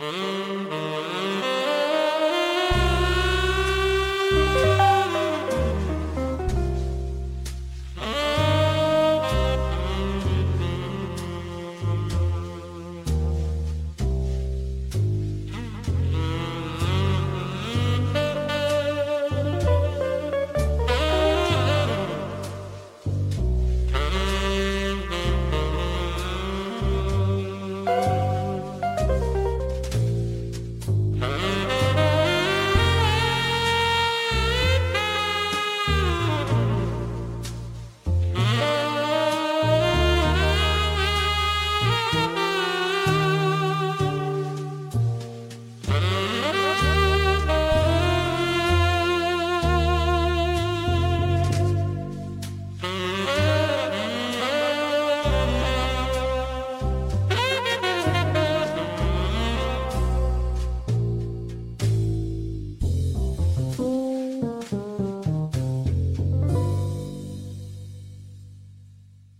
Mm-hmm.